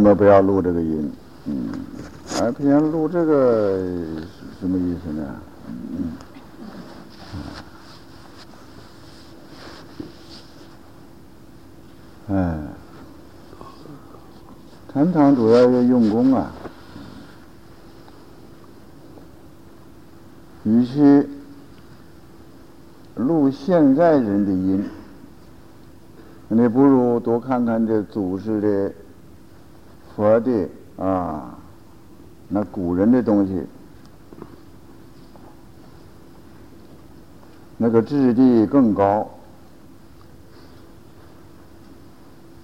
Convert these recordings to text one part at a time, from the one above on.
么不要录这个音？嗯，而偏录这个什么意思呢？嗯，哎，禅堂主要要用功啊，与其录现在人的音，你不如多看看这祖师的。佛的啊，那古人的东西，那个质地更高，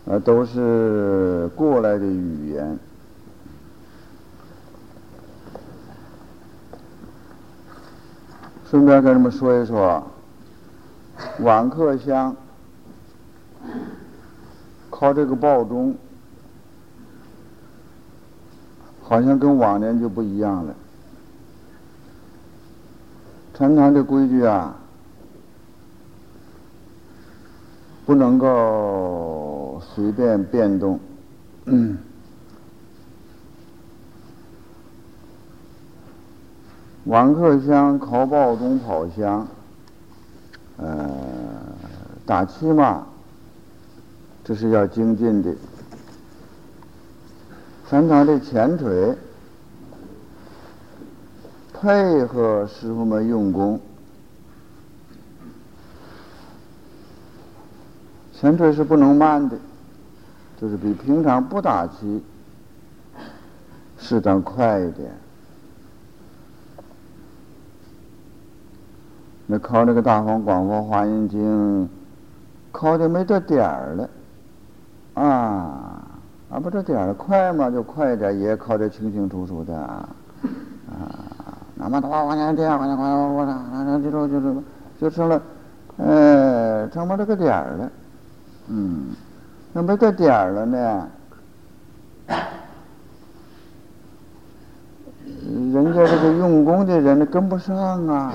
啊，都是过来的语言。顺便跟你们说一说，晚课香靠这个报钟。好像跟往年就不一样了。禅堂的规矩啊，不能够随便变动。晚课香考报中跑香，呃，打气嘛，这是要精进的。常常的前腿配合师傅们用功，前腿是不能慢的，就是比平常不打气适当快一点。那考这个大风广佛华严经，考的没这点儿了，啊，不这点儿快嘛，就快一点，也考得清清楚楚的啊。那么多往前点，往前快，我操，那这就就就成了，呃，成不这个点儿了。嗯，那没这点儿了呢，人家这个用功的人跟不上啊，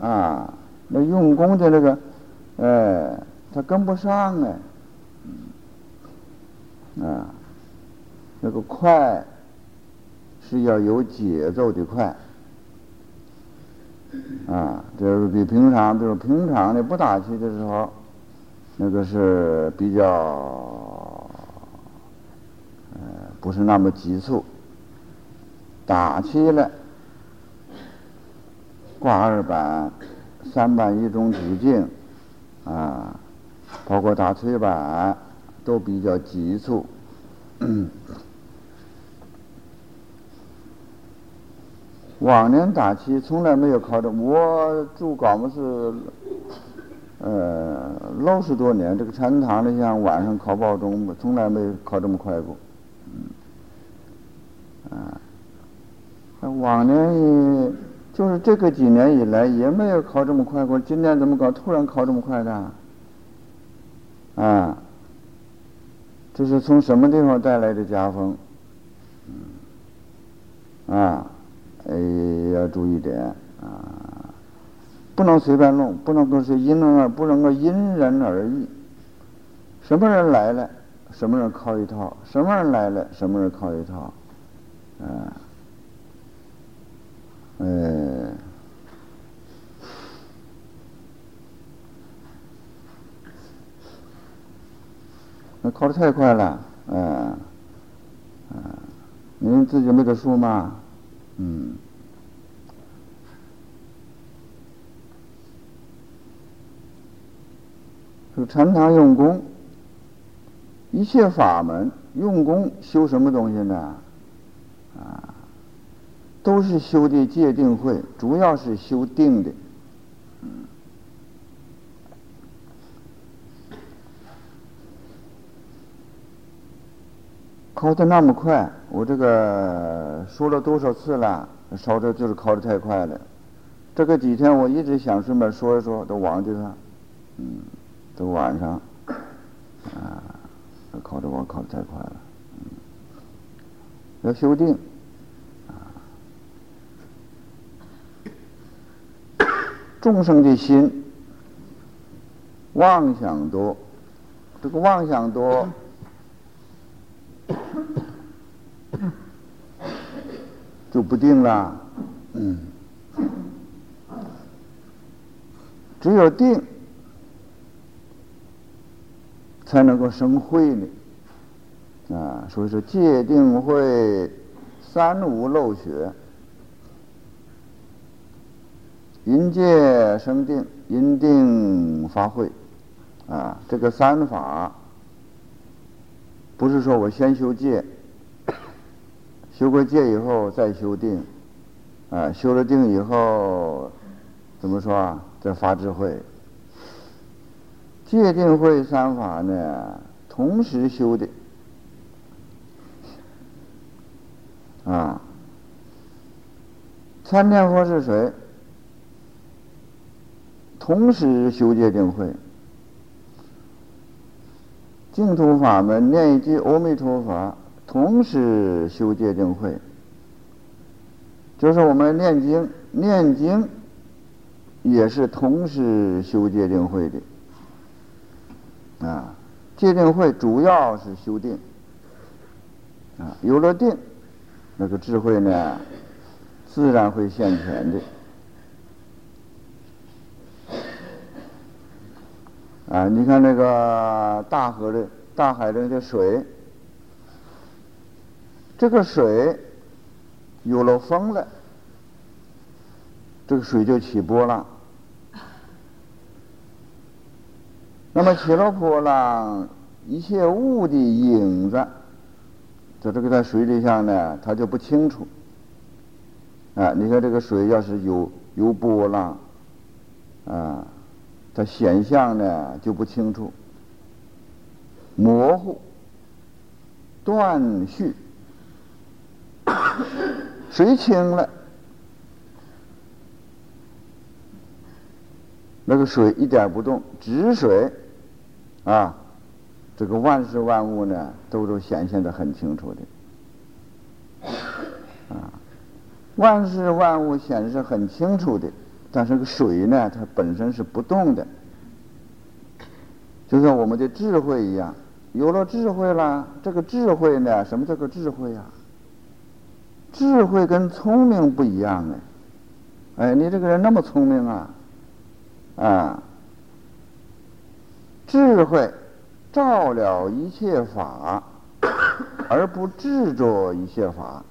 啊，那用功的那个，哎，他跟不上哎。啊那个快是要有节奏的快，啊，就是比平常，比如平常的不打气的时候，那个是比较，呃，不是那么急促。打气了，挂二板、三板一种直径，啊，包括打腿板。都比较急促。往年打气从来没有考的，我住高木寺，呃，六十多年，这个禅堂里像晚上考报钟，从来没考这么快过。嗯啊，往年就是这个几年以来也没有考这么快过，今年怎么搞？突然考这么快的？啊。这是从什么地方带来的家风？啊，哎，要注意点啊，不能随便弄，不能够是因人而不能够因人而异。什么人来了，什么人靠一套；什么人来了，什么人靠一套。啊，呃。那考的太快了，嗯，啊，您自己没得数吗？嗯，这禅堂用功，一切法门用功修什么东西呢？啊，都是修的戒定慧，主要是修定的。嗯考的那么快，我这个说了多少次了？烧着就是考的太快了。这个几天我一直想顺便说一说，都忘记了。嗯，都晚上，啊，考的我考的太快了。要修订，啊，众生的心妄想多，这个妄想多。就不定了。嗯，只有定才能够生慧呢。啊，所以说戒定慧三无漏学，因戒生定，因定发慧。啊，这个三法不是说我先修戒，修过戒以后再修定，啊，修了定以后怎么说啊？再发智慧。戒定慧三法呢，同时修的。啊，参天佛是谁？同时修戒定慧。净土法门念一句阿弥陀佛，同时修戒定慧，就是我们念经念经也是同时修戒定慧的啊。戒定慧主要是修定啊，有了定，那个智慧呢，自然会现前的。啊，你看那个大河的、大海的水，这个水有了风了，这个水就起波浪。那么起了波浪，一切物的影子，在这个在水底下呢，它就不清楚。啊，你看这个水要是有有波浪，啊。它显像呢就不清楚，模糊、断续，水清了，那个水一点不动，止水，啊，这个万事万物呢都都显现的很清楚的，啊，万事万物显示很清楚的。但是个水呢，它本身是不动的，就像我们的智慧一样，有了智慧了，这个智慧呢，什么叫做智慧呀？智慧跟聪明不一样哎，哎，你这个人那么聪明啊，啊，智慧照了一切法，而不执着一切法，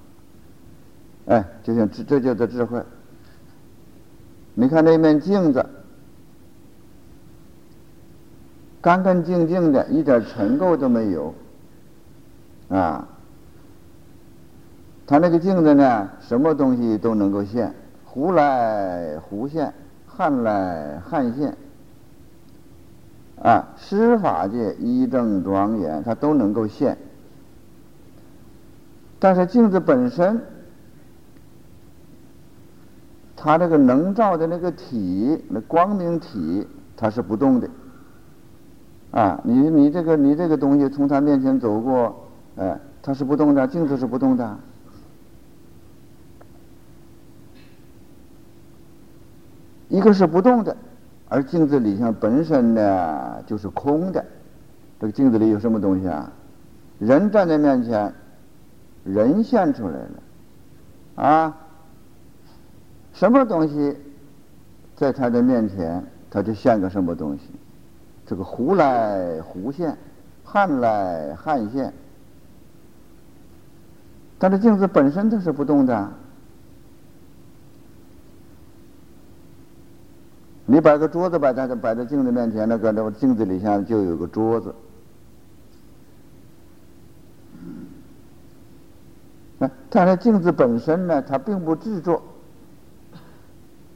哎，就像这这叫做智慧。你看那面镜子，干干净净的，一点尘垢都没有，啊，它那个镜子呢，什么东西都能够现，湖来湖现，汉来汉现，啊，施法界医正庄严，它都能够现，但是镜子本身。它这个能照的那个体，那光明体，它是不动的。啊，你你这个你这个东西从它面前走过，哎，它是不动的，镜子是不动的。一个是不动的，而镜子里向本身呢就是空的。这个镜子里有什么东西啊？人站在面前，人现出来了，啊。什么东西在他的面前，他就现个什么东西。这个湖来湖现，汉来汉现。但是镜子本身它是不动的。你摆个桌子摆在摆在镜子面前，那个那个镜子里像就有个桌子。哎，但是镜子本身呢，它并不制作。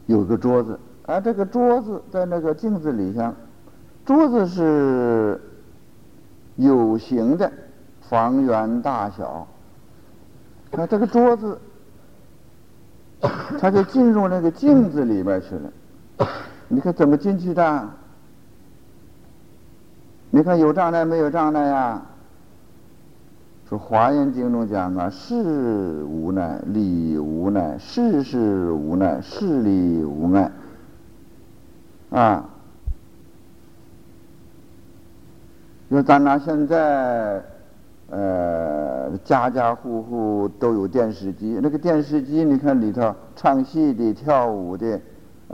有个桌子，啊，这个桌子在那个镜子里向，桌子是有形的，方圆大小，啊，这个桌子，它就进入那个镜子里边去了。你看怎么进去的？你看有障碍没有障碍呀？说《华严经》中讲啊，事无奈，理无奈，事事无奈，事理无碍。啊，就咱拿现在呃，家家户户都有电视机。那个电视机，你看里头唱戏的、跳舞的、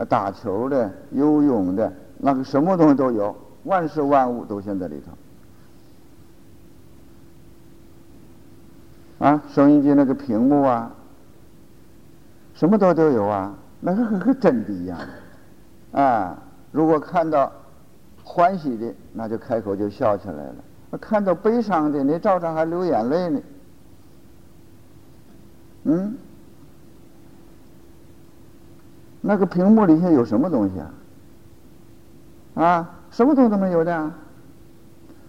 打球的、游泳的，那个什么东西都有，万事万物都现在里头。啊，收音机那个屏幕啊，什么都都有啊，那个和真的一样。啊，如果看到欢喜的，那就开口就笑起来了。看到悲伤的，你照常还流眼泪呢。嗯，那个屏幕里现在有什么东西啊？啊，什么东西都没有的，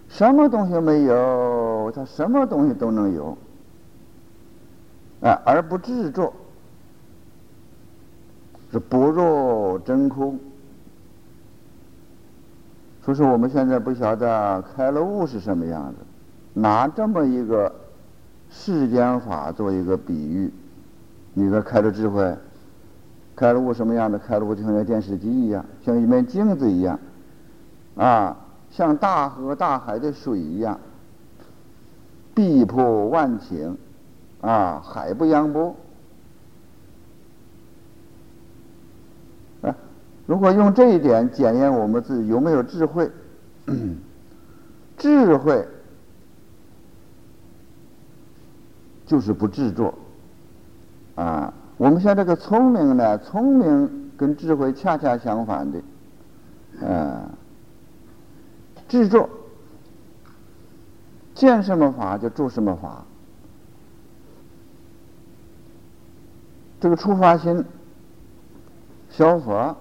什么东西没有，它什么东西都能有，啊，而不执着，是不入真空。说是我们现在不晓得开了悟是什么样子，拿这么一个世间法做一个比喻，你说开了智慧，开悟什么样的？开悟就像电视机一样，像一面镜子一样，啊，像大河大海的水一样，碧波万顷，啊，海不扬波。如果用这一点检验我们自己有没有智慧，智慧就是不制作啊。我们像这个聪明呢，聪明跟智慧恰恰相反的，嗯，执着，见什么法就住什么法，这个出发心，小佛。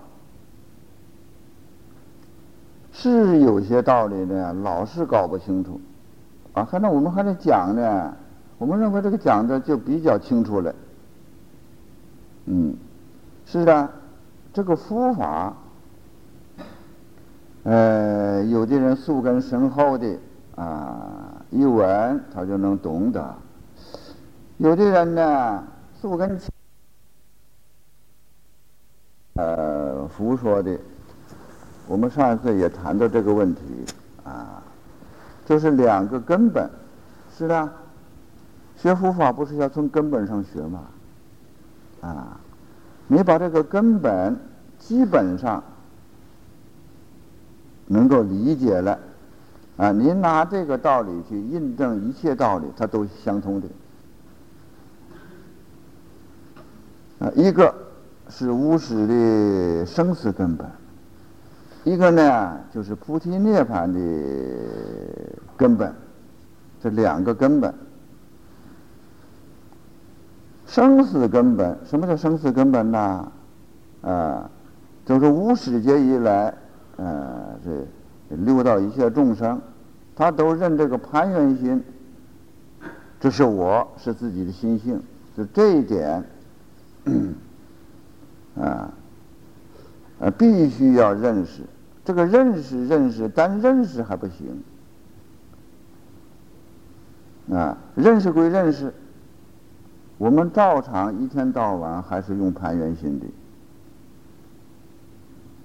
是有些道理呢，老是搞不清楚，啊，反正我们还在讲呢，我们认为这个讲的就比较清楚了，嗯，是的，这个佛法，呃，有的人素根深厚的啊，一闻他就能懂得；有的人呢，素根呃，佛说的。我们上一次也谈到这个问题啊，就是两个根本，是的，学佛法不是要从根本上学吗？啊，你把这个根本基本上能够理解了，啊，你拿这个道理去印证一切道理，它都相通的。啊，一个是无始的生死根本。一个呢，就是菩提涅槃的根本，这两个根本。生死根本，什么叫生死根本呢？啊，就是无始劫以来，呃，这六道一切众生，他都认这个攀缘心，这是我是自己的心性，就这一点，啊，啊，必须要认识。这个认识认识，单认识还不行啊！认识归认识，我们照常一天到晚还是用攀缘心的。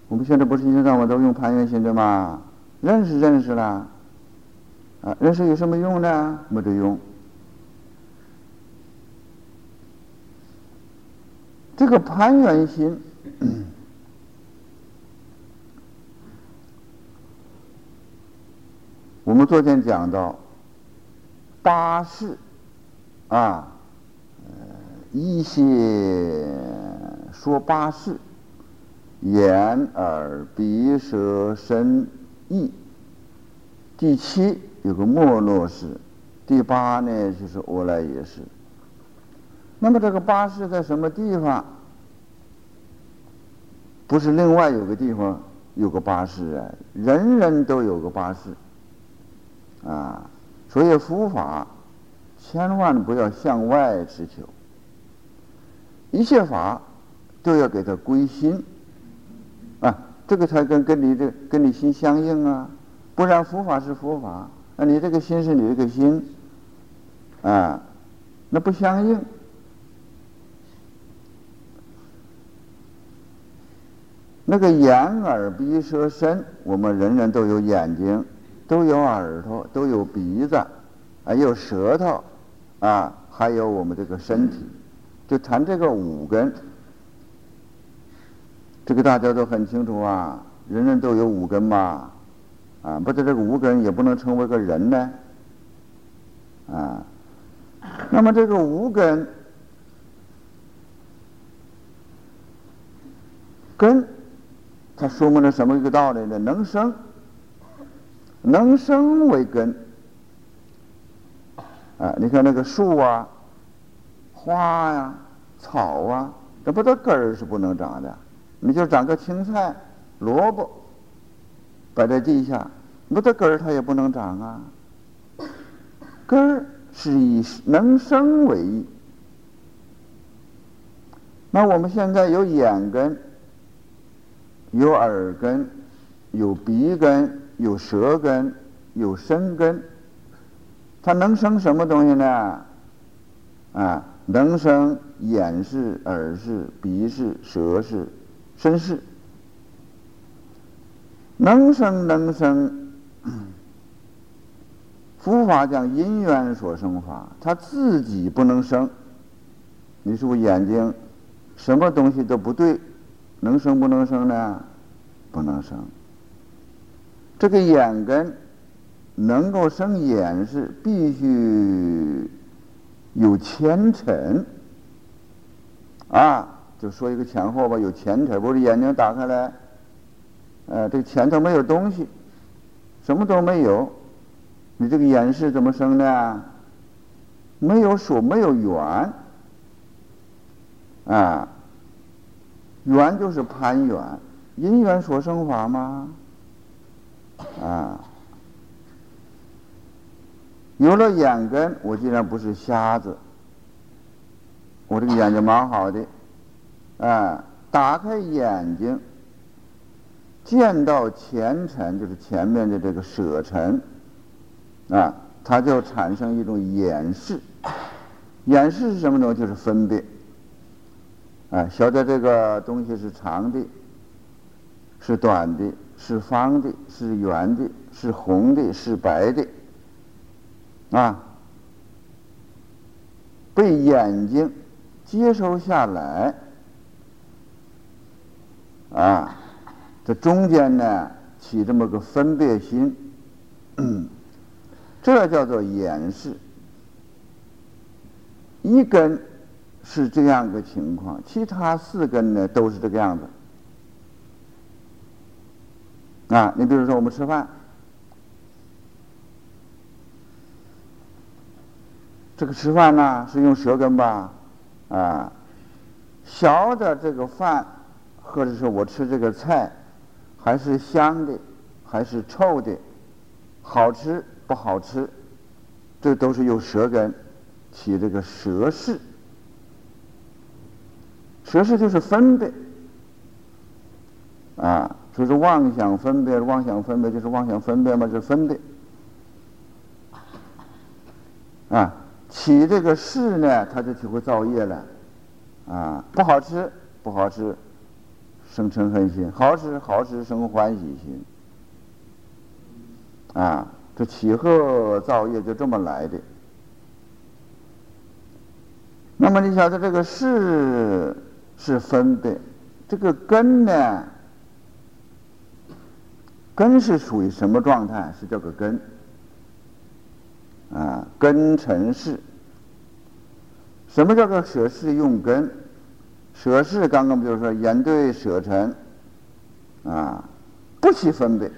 我们现在不是一天到晚都用攀缘心的吗？认识认识了，啊，认识有什么用呢？没得用。这个攀缘心。我们昨天讲到八事啊，一些说八事，眼耳鼻舌身意。第七有个没落式，第八呢就是我来也是。那么这个八事在什么地方？不是另外有个地方有个八事啊，人人都有个八事。啊，所以佛法千万不要向外持求，一切法都要给它归心啊，这个才跟跟你这跟你心相应啊，不然佛法是佛法，那你这个心是你这个心啊，那不相应。那个眼耳鼻舌身，我们人人都有眼睛。都有耳朵，都有鼻子，还有舌头，啊，还有我们这个身体，就谈这个五根。这个大家都很清楚啊，人人都有五根嘛，啊，不是这个五根也不能成为个人呢，啊，那么这个五根根，它说明了什么一个道理呢？能生，能生为根，啊，你看那个树啊、花呀、草啊，这不都根儿是不能长的。你就长个青菜、萝卜，摆在地下，不它根儿它也不能长啊。根儿是以能生为义。那我们现在有眼根，有耳根，有鼻根，有舌根，有身根，它能生什么东西呢？啊，能生眼视、耳视、鼻视、舌视。身世能生能生，佛法讲因缘所生法，他自己不能生。你说眼睛什么东西都不对，能生不能生呢？不能生。这个眼根能够生眼是必须有前尘啊。就说一个前后吧，有前尘，不是眼睛打开来，呃，这个前头没有东西，什么都没有，你这个眼是怎么生的啊？没有所，没有缘，啊，缘就是攀缘，因缘所生法吗？啊，有了眼根，我既然不是瞎子，我这个眼睛蛮好的。啊，打开眼睛，见到前尘，就是前面的这个舍尘，啊，它就产生一种眼视。眼视是什么东西？就是分别。啊，晓得这个东西是长的，是短的，是方的，是圆的，是红的，是白的，啊，被眼睛接收下来。啊，这中间呢起这么个分别心，这叫做掩饰。一根是这样个情况，其他四根呢都是这个样子。啊，你比如说我们吃饭，这个吃饭呢是用舌根吧？啊，小的这个饭。或者是我吃这个菜，还是香的，还是臭的，好吃不好吃，这都是用舌根起这个舌识。舌识就是分别啊，所以说妄想分别，妄想分别就是妄想分别嘛，就是分别啊，起这个事呢，它就体会造业了啊，不好吃，不好吃。生嗔恨心，好吃好吃生欢喜心，啊，这起鹤造业就这么来的。那么你晓得这个事是分的，这个根呢？根是属于什么状态？是叫个根，啊，根尘世。什么叫做舍事用根？舍事刚刚比如说眼对舍尘，啊，不起分别。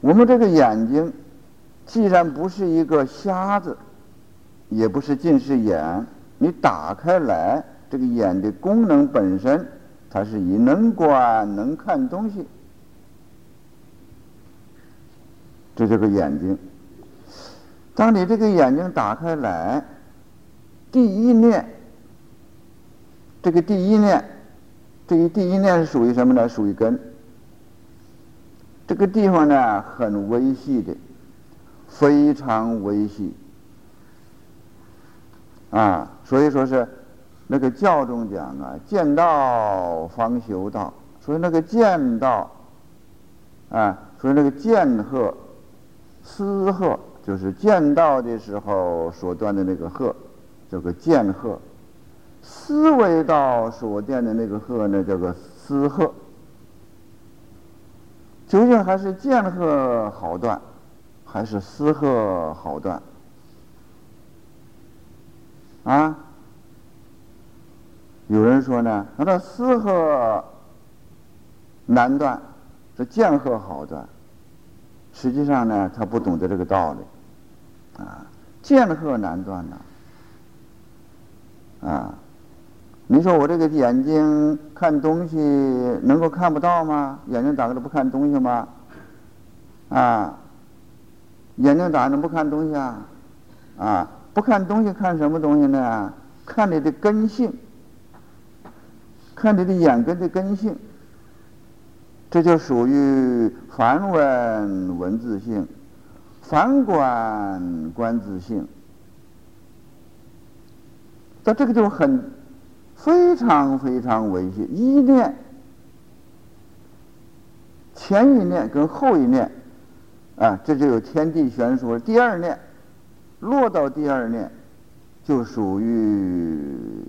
我们这个眼睛，既然不是一个瞎子，也不是近视眼，你打开来，这个眼的功能本身，它是以能观能看东西，这这个眼睛。当你这个眼睛打开来，第一念。这个第一念，这个第一念是属于什么呢？属于根。这个地方呢，很微细的，非常微细啊。所以说是那个教中讲啊，见道方修道。所以那个见道啊，所以那个见和思鹤就是见到的时候所断的那个鹤，叫个见鹤；思维道所见的那个鹤呢，叫个思鹤。究竟还是见鹤好断，还是思鹤好断？啊？有人说呢，那这思鹤难断，这见鹤好断。实际上呢，他不懂得这个道理，啊，见鹤难断呐，啊，你说我这个眼睛看东西能够看不到吗？眼睛打开了不看东西吗？啊，眼睛打开不看东西啊？啊，不看东西看什么东西呢？看你的根性，看你的眼根的根性。这就属于梵文文字性，梵观观自性。到这个就很非常非常危险，一念前一念跟后一念啊，这就有天地悬殊。第二念落到第二念，就属于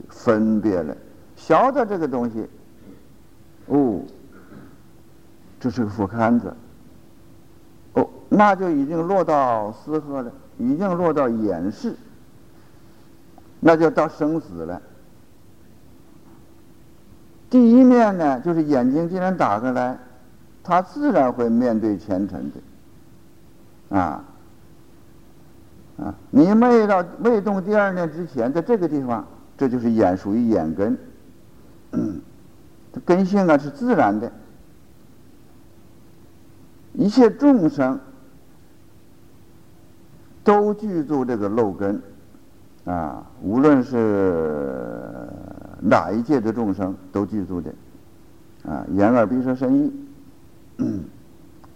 分别了。晓得这个东西，哦。这是个副刊子，那就已经落到思鹤了，已经落到掩饰，那就到生死了。第一面呢，就是眼睛既然打开来，他自然会面对前尘的，啊，啊，你没到未动第二念之前，在这个地方，这就是眼属于眼根，根性啊是自然的。一切众生都具足这个漏根啊，无论是哪一界的众生都具足的啊，眼耳鼻舌身意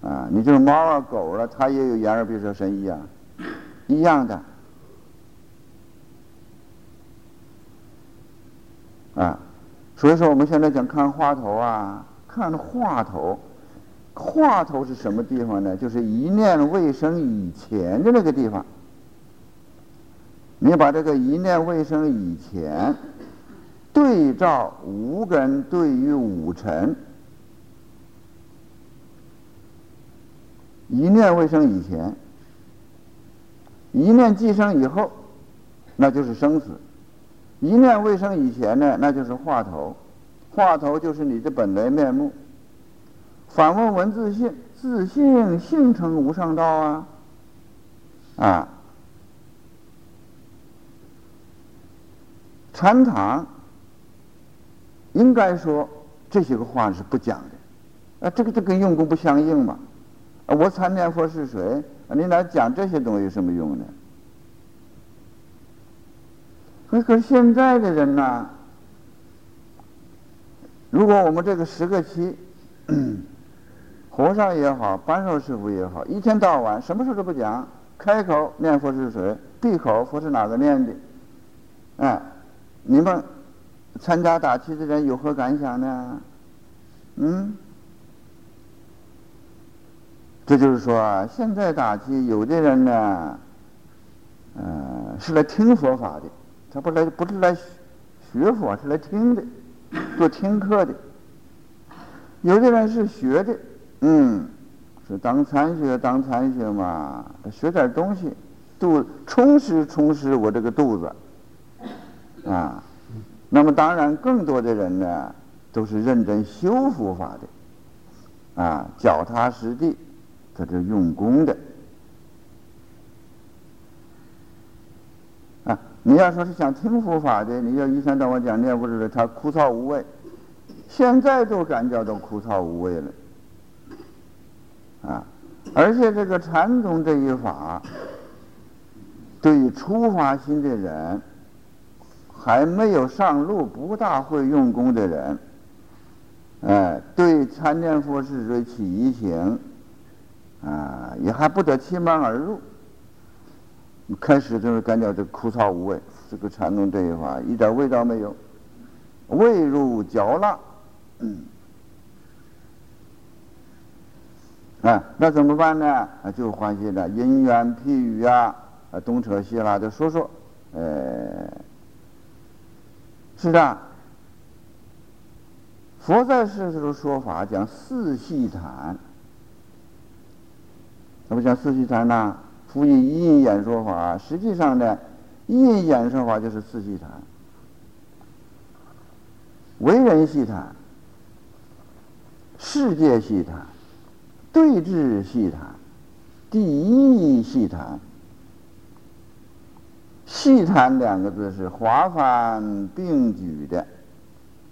啊，你就是猫啊狗了，它也有眼耳鼻舌身意啊，一样的啊，所以说我们现在讲看花头啊，看话头。话头是什么地方呢？就是一念未生以前的那个地方。你把这个一念未生以前对照五根对于五尘，一念未生以前，一念既生以后，那就是生死；一念未生以前呢，那就是话头。话头就是你的本来面目。反问文字性，自性性成无上道啊！啊，禅堂应该说这些个话是不讲的，啊，这个这跟用功不相应嘛。啊，我参念佛是谁？啊你来讲这些东西有什么用呢？可可是现在的人呢？如果我们这个十个七。和尚也好，班授师傅也好，一天到晚什么事都不讲，开口念佛是谁，闭口佛是哪个念的，哎，你们参加打七的人有何感想呢？嗯，这就是说啊，现在打七有的人呢，呃，是来听佛法的，他不来不是来学佛，是来听的，做听课的。有的人是学的。嗯，是当参学当参学嘛，学点东西，肚充实充实我这个肚子，啊，那么当然更多的人呢，都是认真修复法的，啊，脚踏实地，在这用功的，啊，你要说是想听佛法的，你要一天到晚讲念佛的，他枯燥无味，现在都感觉到枯燥无味了。而且这个禅宗这一法，对于初发心的人，还没有上路、不大会用功的人，哎，对参念佛事说起疑情，啊，也还不得其门而入。开始就是感觉这枯燥无味，这个禅宗这一法一点味道没有，味入嚼蜡，嗯。啊，那怎么办呢？啊，就欢喜的因缘譬喻啊，啊，东扯西拉的说说，呃，是的。佛在世时候说法讲四系谈，怎么讲四系谈呢？辅以一因演说法，实际上呢，一因演说法就是四系谈，为人系谈，世界系谈。对峙细谈，第一细谈，细谈两个字是华繁并举的，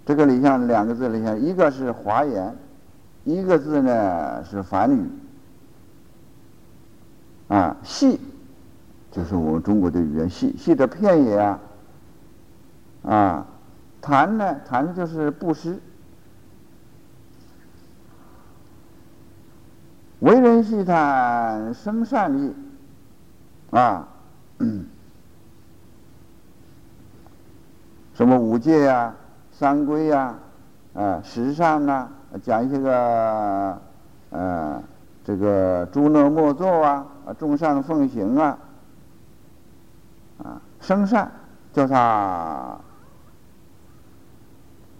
这个里向两个字里向一个是华言，一个字呢是繁语，啊，细就是我们中国的语言，细细的片也啊，啊，谈呢谈的就是布施。为人细谈生善意，啊，什么五戒呀、三规呀、啊十善呐，讲一些个，呃，这个诸恶莫作啊，众善奉行啊，啊，生善叫他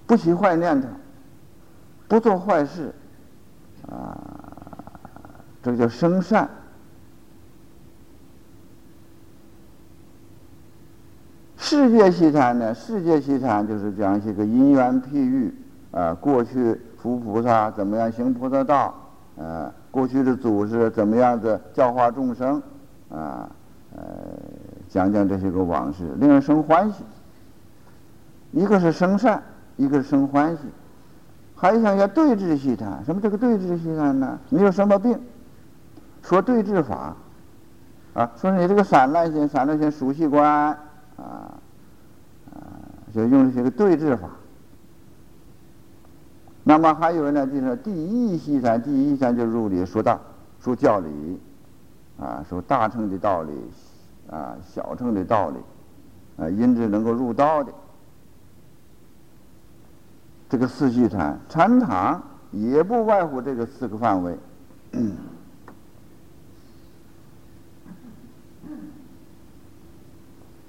不起坏念头，不做坏事，啊。这叫生善。世界西谈呢？世界西谈就是讲一些个因缘譬喻啊，过去佛菩萨怎么样行菩萨道啊，过去的祖师怎么样子教化众生啊，呃，讲讲这些个往事，令人生欢喜。一个是生善，一个是生欢喜，还想要对治西谈。什么这个对治西谈呢？你有什么病？说对治法，啊，说你这个散乱心，散乱心熟悉观，啊，啊，就用这些个对治法。那么还有呢，就是第一西禅，第一禅就是入理说道，说教理，啊，说大乘的道理，啊，小乘的道理，啊，因之能够入道的，这个四系禅，禅堂也不外乎这个四个范围嗯。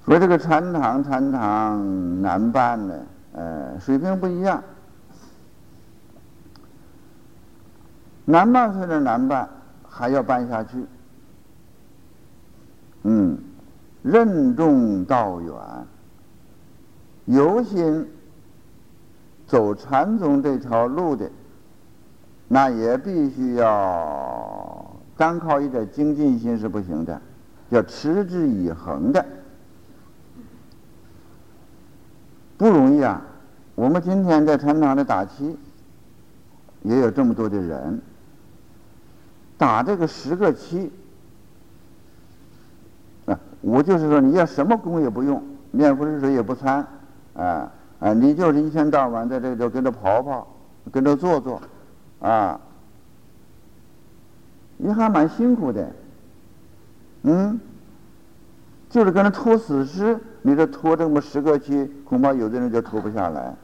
说这个禅堂，禅堂难办呢，呃，水平不一样。难办虽然难办，还要办下去。嗯，任重道远，有心走禅宗这条路的，那也必须要单靠一点精进心是不行的，要持之以恒的。不容易啊！我们今天在禅堂里打气，也有这么多的人打这个十个气啊！我就是说，你要什么功也不用，念佛之水也不掺啊啊！你就是一天到晚在这就跟着跑跑，跟着做做啊，你还蛮辛苦的，嗯。就是跟着拖死尸，你这拖这么十个期，恐怕有的人就拖不下来。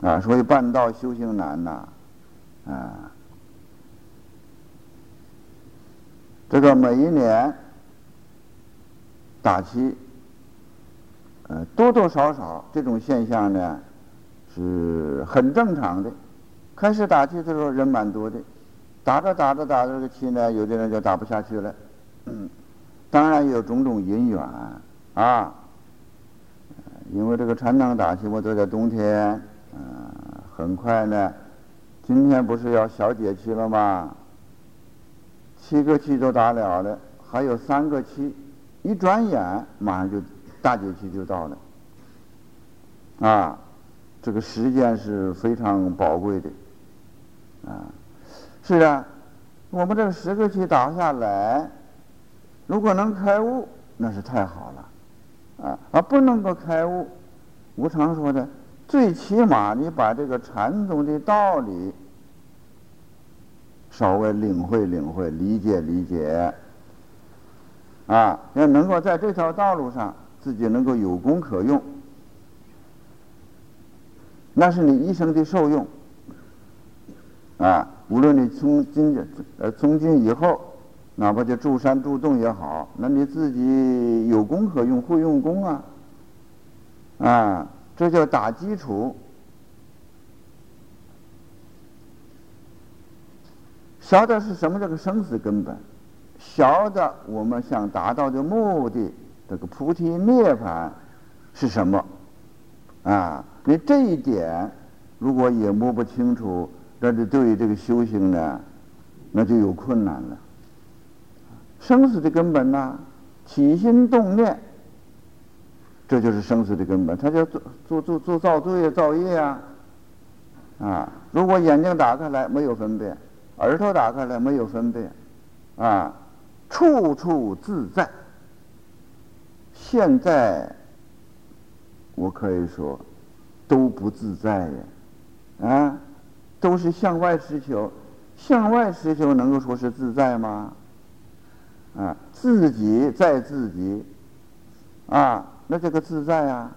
啊，所以半道修行难呐，啊，这个每一年打期，呃，多多少少这种现象呢，是很正常的。开始打气的时候人蛮多的，打着打着打着这个气呢，有的人就打不下去了。嗯，当然有种种因缘啊，因为这个禅堂打气，我都在冬天，嗯，很快呢，今天不是要小节气了吗？七个气都打了了，还有三个气，一转眼马上就大节气就到了，啊，这个时间是非常宝贵的，啊，是啊，我们这十个气打下来。如果能开悟，那是太好了，啊！而不能够开悟，无常说的，最起码你把这个禅宗的道理稍微领会领会、理解理解，啊，要能够在这条道路上自己能够有功可用，那是你一生的受用，啊，无论你从今呃从今以后，哪怕就住山住洞也好，那你自己有功可用，会用功啊，啊，这叫打基础。晓得是什么？这个生死根本，晓得我们想达到的目的，这个菩提涅槃是什么？啊，你这一点如果也摸不清楚，那就对于这个修行呢，那就有困难了。生死的根本呢，起心动念，这就是生死的根本。他就做做做做造罪造业啊，啊，如果眼睛打开来没有分辨。耳朵打开来没有分辨，啊，处处自在。现在我可以说都不自在呀，啊，都是向外持求，向外持求能够说是自在吗？啊，自己在自己，啊，那这个自在啊，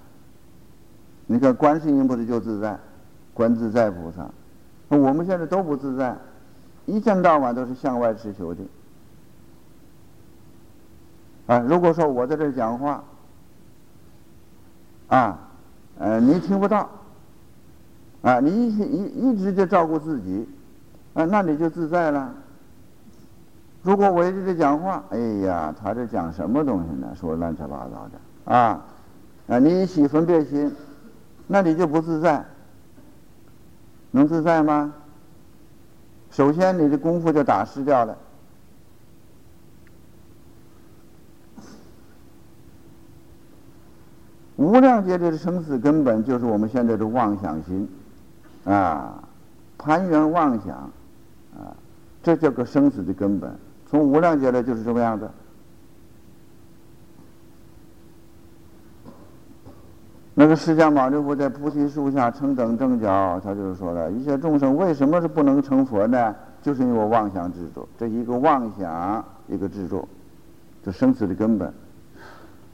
你看观世音菩萨就自在，观自在菩萨，我们现在都不自在。一天到晚都是向外持求的，啊！如果说我在这讲话，啊，呃，你听不到，啊，你一一一直就照顾自己，啊，那你就自在了。如果我一直在讲话，哎呀，他这讲什么东西呢？说乱七八糟的，啊，啊，你喜分别心，那你就不自在，能自在吗？首先，你的功夫就打失掉了。无量劫的生死根本就是我们现在的妄想心，啊，攀缘妄想，啊，这叫个生死的根本。从无量劫来就是这个样子。那个释迦牟尼佛在菩提树下称等正觉，他就是说了一切众生为什么是不能成佛呢？就是因为妄想执着，这一个妄想，一个执着，这生死的根本。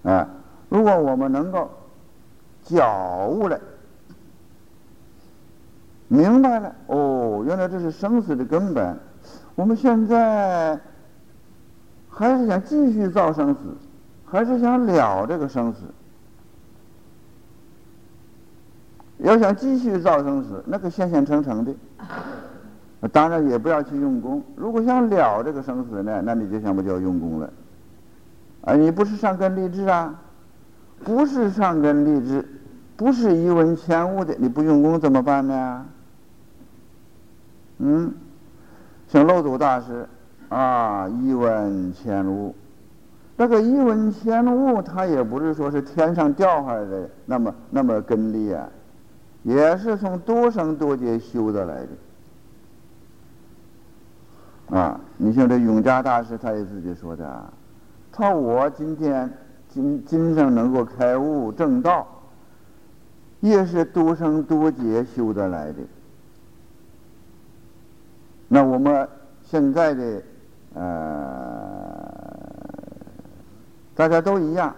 啊，如果我们能够觉悟了，明白了，哦，原来这是生死的根本，我们现在还是想继续造生死，还是想了这个生死。要想继续造生死，那个现现成成的，当然也不要去用功。如果想了这个生死呢，那你就想不就要用功了？啊，你不是上根立志啊，不是上根立志，不是一文钱物的，你不用功怎么办呢？嗯，像漏祖大师啊，一文钱物，这个一文钱物，他也不是说是天上掉下来的，那么那么根利啊。也是从多生多劫修得来的，啊！你像这永嘉大师，他也自己说的啊，他我今天今今生能够开悟正道，也是多生多劫修得来的。那我们现在的呃，大家都一样，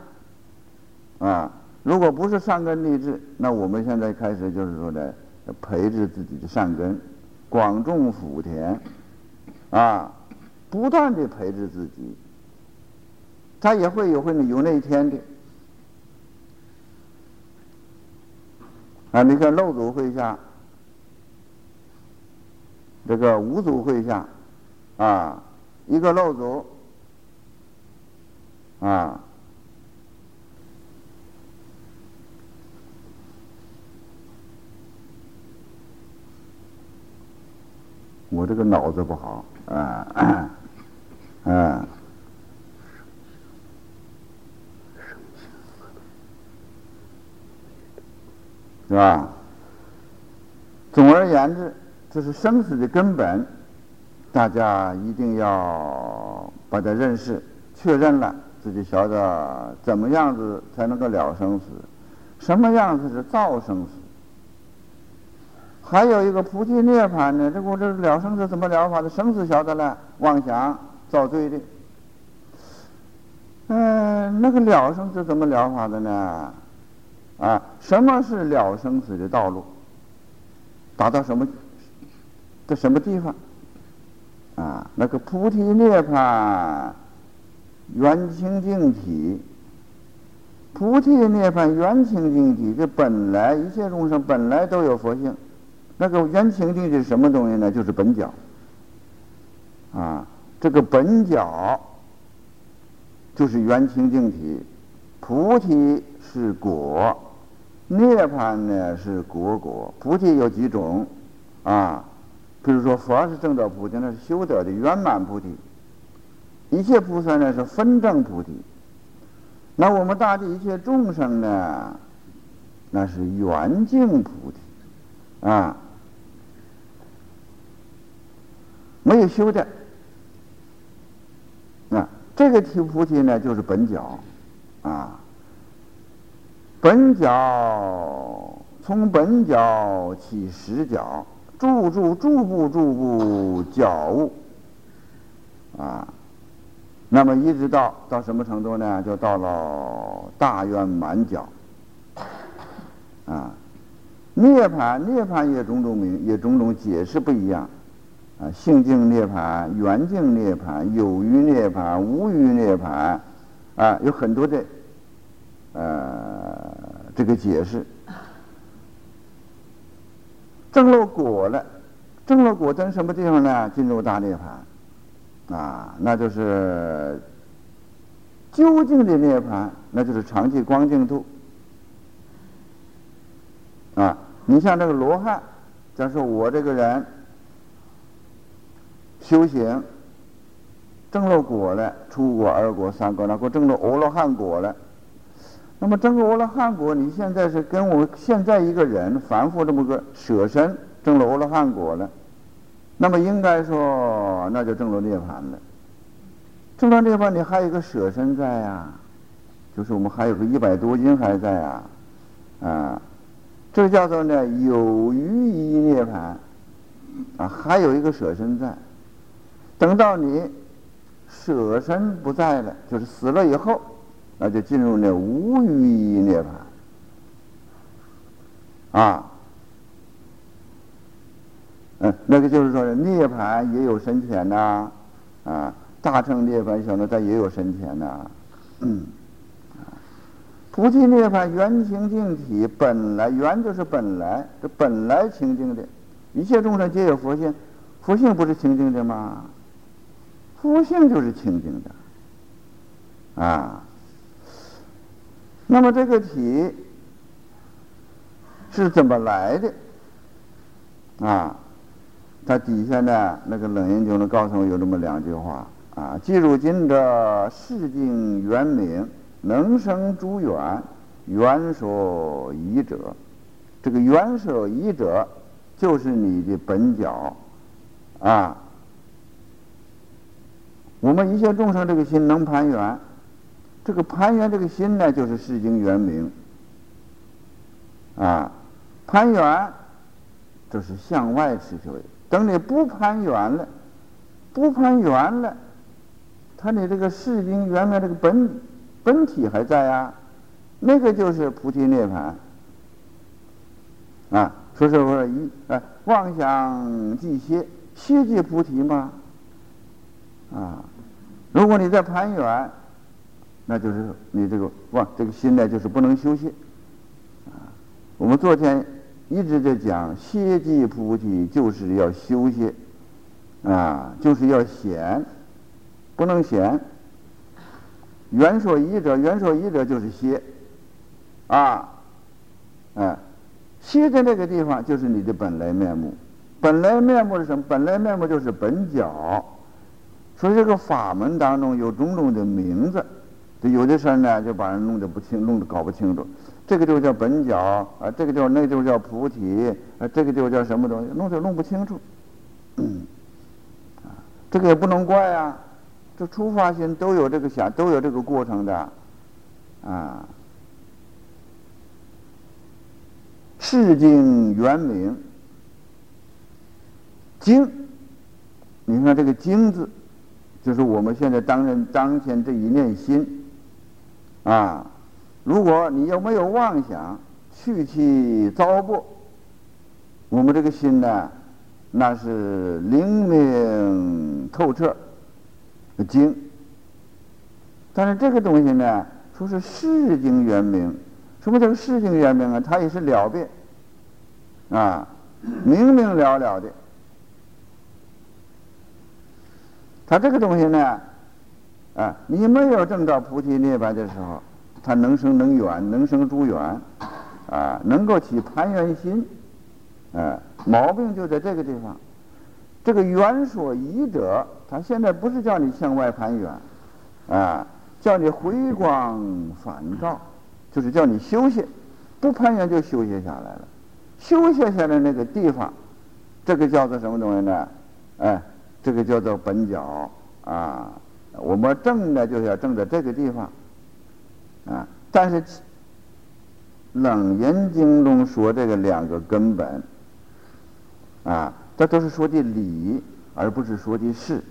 啊。如果不是善根立志，那我们现在开始就是说的培植自己的善根，广种福田，啊，不断的培植自己，他也会有会有那一天的。啊，你看六祖会下，这个五祖会下，啊，一个漏祖，啊。我这个脑子不好，啊，啊，是吧？总而言之，这是生死的根本，大家一定要把它认识、确认了，自己晓得怎么样子才能够了生死，什么样子是造生死。还有一个菩提涅槃呢，这我这了生死怎么了法的？生死晓得了，妄想造罪的。嗯，那个了生死怎么了法的呢？啊，什么是了生死的道路？达到什么在什么地方？啊，那个菩提涅槃圆清净体，菩提涅槃圆清净体，这本来一切众生本来都有佛性。那个圆清净体是什么东西呢？就是本角。啊，这个本角就是圆清净体，菩提是果，涅槃呢是果果。菩提有几种？啊。比如说，佛是正道菩提，那是修得的圆满菩提；一切菩萨呢是分正菩提。那我们大地一切众生呢，那是圆净菩提，啊，没有修的。啊，这个提菩提呢，就是本角，啊，本角从本角起实角。住住住步住步觉悟啊，那么一直到到什么程度呢？就到了大圆满角啊。涅槃涅槃也种种名，也种种解释不一样啊。性净涅槃、缘净涅槃、有余涅槃、无余涅槃啊，有很多的呃这个解释。证了果了，证了果在什么地方呢？进入大涅槃，啊，那就是究竟的涅槃，那就是长期光净土。啊，你像这个罗汉，假说我这个人修行，证了果了，初果、二果、三果，那果证了阿罗汉果了。那么证了阿罗汉果，你现在是跟我现在一个人凡夫这么个舍身证了阿罗汉果了，那么应该说那就证了涅槃了。证了涅槃，你还有一个舍身在啊，就是我们还有个一百多斤还在啊，啊，这叫做呢有余一涅槃，啊，还有一个舍身在。等到你舍身不在了，就是死了以后。那就进入那无余涅槃。啊，嗯，那个就是说涅槃也有深浅呐，啊，大乘涅槃小呢，它也有深浅呐，嗯，菩提涅槃缘清净体本来缘就是本来，这本来清净的，一切众生皆有佛性，佛性不是清净的吗？佛性就是清净的，啊。那么这个体是怎么来的？啊，它底下呢，那个冷言就能告诉我有这么两句话啊：即如今者世境圆明，能生诸缘，缘所依者。这个缘所依者，就是你的本角啊。我们一切众生这个心能攀缘。这个攀缘这个心呢，就是世经原名啊。攀缘就是向外持求。等你不攀缘了，不攀缘了，他你这个世经圆明这个本本体还在啊，那个就是菩提涅槃啊。说是说一啊，妄想即歇，歇即菩提嘛啊。如果你在攀缘。那就是你这个哇，这个心呢，就是不能休息啊。我们昨天一直在讲，歇即菩提，就是要休息啊，就是要闲，不能闲。缘所依者，缘所依者就是歇啊，哎，歇在那个地方就是你的本来面目。本来面目是什么？本来面目就是本角。所以这个法门当中有种种的名字。有的事儿呢，就把人弄得不清，弄得搞不清楚。这个就叫本角啊，这个叫那个就叫菩提啊，这个就叫什么东西，弄得弄不清楚。啊，这个也不能怪啊，这出发心都有这个想，都有这个过程的啊。世经圆明，经，你看这个经字，就是我们现在当人当前这一念心。啊，如果你又没有妄想，去其糟粕，我们这个心呢，那是灵明透彻精。但是这个东西呢，说是世经圆明，什么叫世经圆明啊？它也是了别，啊，明明了了的。他这个东西呢，啊，你没有证到菩提涅槃的时候，他能生能远，能生诸远，啊，能够起攀缘心，啊，毛病就在这个地方。这个缘所依者，他现在不是叫你向外攀缘，啊，叫你回光返照，就是叫你休息，不攀缘就休息下来了。休息下来那个地方，这个叫做什么东西呢？哎。这个叫做本角啊，我们正呢就是要正在这个地方啊。但是《楞严经》中说这个两个根本啊，这都是说的理，而不是说的事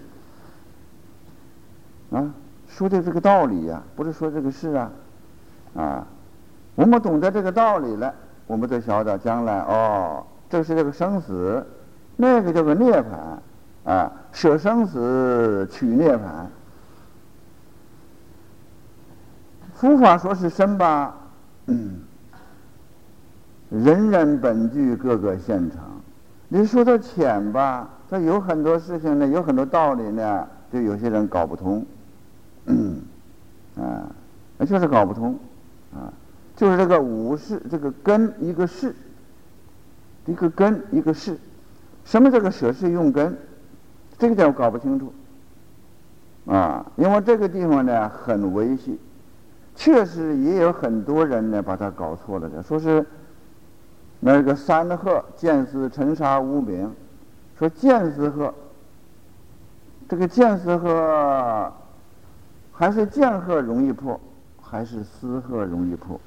啊，说的这个道理呀，不是说这个事啊啊。我们懂得这个道理了，我们就晓得将来哦，这是这个生死，那个叫做涅槃。啊，舍生死取涅槃，佛法说是深吧？嗯，人人本具，各个现成。你说它浅吧？它有很多事情呢，有很多道理呢，就有些人搞不通。嗯，啊，那就是搞不通。啊，就是这个五是，这个根一个事，一个根一个事，什么这个舍是用根？这个点我搞不清楚，啊，因为这个地方呢很维系，确实也有很多人呢把它搞错了的，说是那个三鹤见丝沉沙无名，说见丝鹤，这个见思鹤还是见鹤容易破，还是丝鹤容易破？